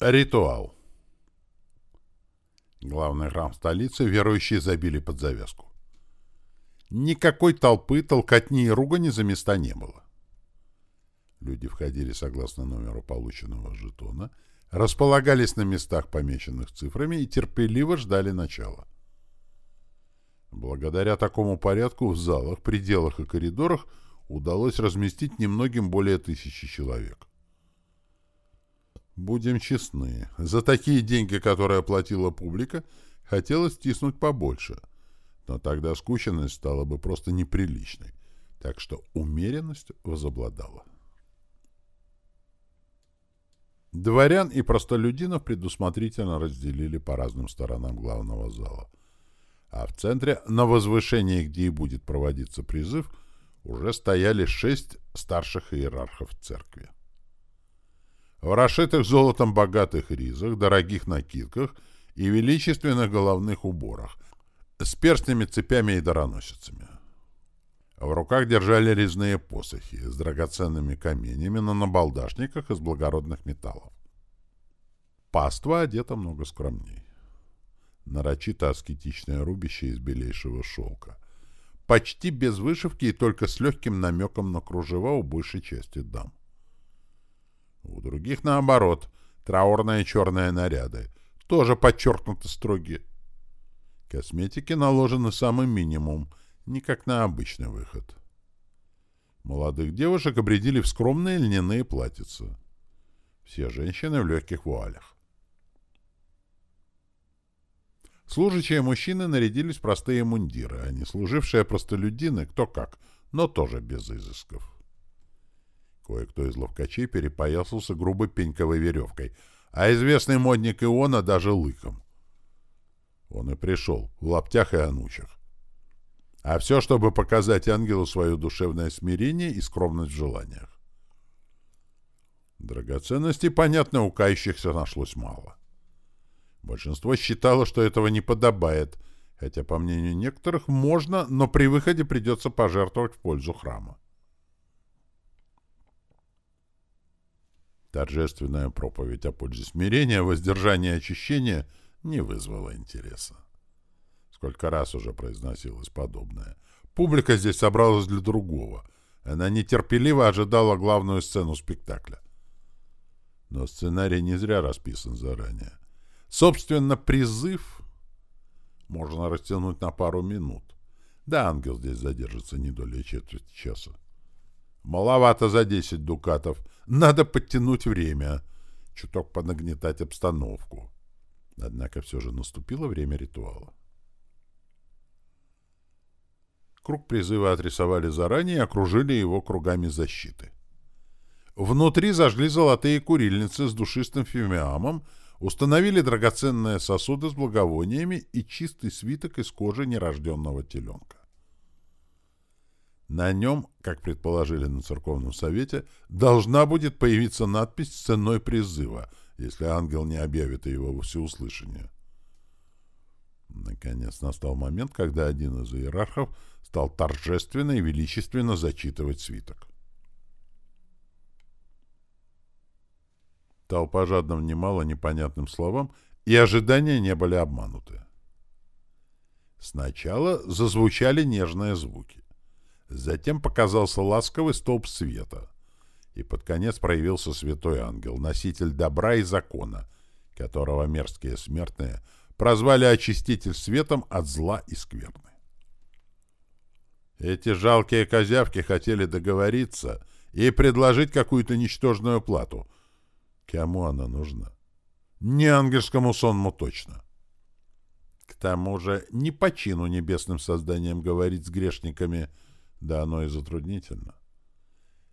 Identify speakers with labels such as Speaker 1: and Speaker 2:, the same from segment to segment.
Speaker 1: Ритуал. Главный храм столицы верующие забили под завязку. Никакой толпы, толкотни и ругани за места не было. Люди входили согласно номеру полученного жетона, располагались на местах, помеченных цифрами, и терпеливо ждали начала. Благодаря такому порядку в залах, пределах и коридорах удалось разместить немногим более тысячи человек. Будем честны, за такие деньги, которые оплатила публика, хотелось стиснуть побольше. Но тогда скученность стала бы просто неприличной. Так что умеренность возобладала. Дворян и простолюдинов предусмотрительно разделили по разным сторонам главного зала. А в центре, на возвышении, где и будет проводиться призыв, уже стояли шесть старших иерархов церкви в расшитых золотом богатых ризах, дорогих накидках и величественных головных уборах, с перстнями, цепями и дароносицами. В руках держали резные посохи с драгоценными каменями на набалдашниках из благородных металлов. Паства одета много скромней. Нарочито аскетичное рубище из белейшего шелка. Почти без вышивки и только с легким намеком на кружева у большей части дам. У других, наоборот, траурные черные наряды, тоже подчеркнуто строгие. Косметики наложены самый минимум, не как на обычный выход. Молодых девушек обредили в скромные льняные платьица. Все женщины в легких вуалях. Служащие мужчины нарядились в простые мундиры, а не служившие простолюдины кто как, но тоже без изысков. Кое-кто из ловкачей перепоясался грубой пеньковой веревкой, а известный модник Иона даже лыком. Он и пришел, в лаптях и анучах. А все, чтобы показать ангелу свое душевное смирение и скромность в желаниях. Драгоценностей, понятно, у кающихся нашлось мало. Большинство считало, что этого не подобает, хотя, по мнению некоторых, можно, но при выходе придется пожертвовать в пользу храма. Торжественная проповедь о пользе смирения, воздержания и очищения не вызвала интереса. Сколько раз уже произносилось подобное. Публика здесь собралась для другого. Она нетерпеливо ожидала главную сцену спектакля. Но сценарий не зря расписан заранее. Собственно, призыв можно растянуть на пару минут. Да, ангел здесь задержится не долей четверти часа. Маловато за десять дукатов. Надо подтянуть время. Чуток понагнетать обстановку. Однако все же наступило время ритуала. Круг призыва отрисовали заранее и окружили его кругами защиты. Внутри зажгли золотые курильницы с душистым фимиамом, установили драгоценные сосуды с благовониями и чистый свиток из кожи нерожденного теленка. На нем, как предположили на церковном совете, должна будет появиться надпись с ценой призыва, если ангел не объявит его во всеуслышание. Наконец настал момент, когда один из иерархов стал торжественно и величественно зачитывать свиток. Толпа жадно внимала непонятным словам, и ожидания не были обмануты. Сначала зазвучали нежные звуки. Затем показался ласковый столб света, и под конец проявился святой ангел, носитель добра и закона, которого мерзкие смертные прозвали очиститель светом от зла и скверны. Эти жалкие козявки хотели договориться и предложить какую-то ничтожную плату. Кому она нужна? Не ангельскому сонму точно. К тому же не по чину небесным созданиям говорить с грешниками — да оно и затруднительно.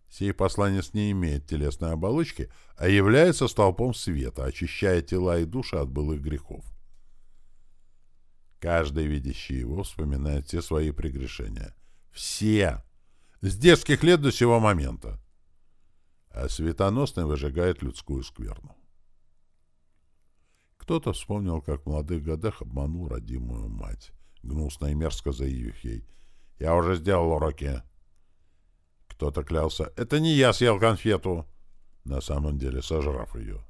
Speaker 1: Сей посланец не имеет телесной оболочки, а является столпом света, очищая тела и души от былых грехов. Каждый, видящий его, вспоминает все свои прегрешения. Все! С детских лет до сего момента. А светоносный выжигает людскую скверну. Кто-то вспомнил, как в молодых годах обманул родимую мать, гнусно и мерзко заявив ей — я уже сделал уроки. Кто-то клялся. Это не я съел конфету. На самом деле, сожрав ее.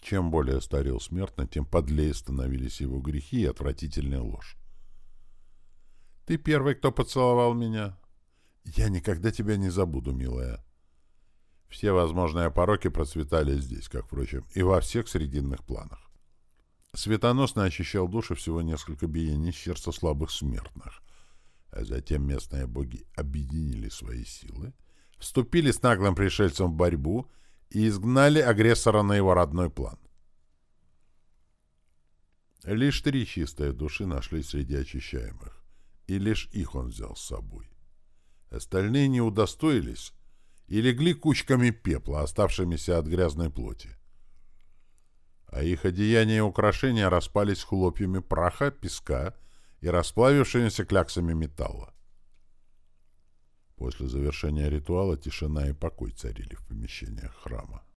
Speaker 1: Чем более старел смертно, тем подлее становились его грехи и отвратительная ложь. «Ты первый, кто поцеловал меня?» «Я никогда тебя не забуду, милая». Все возможные пороки процветали здесь, как, впрочем, и во всех срединных планах. Светоносно очищал души всего несколько биений сердца слабых смертных, а затем местные боги объединили свои силы, вступили с наглым пришельцем в борьбу и изгнали агрессора на его родной план. Лишь три чистые души нашлись среди очищаемых, и лишь их он взял с собой. Остальные не удостоились и легли кучками пепла, оставшимися от грязной плоти. А их одеяния и украшения распались хлопьями праха, песка и расплавившимися кляксами металла. После завершения ритуала тишина и покой царили в помещениях храма.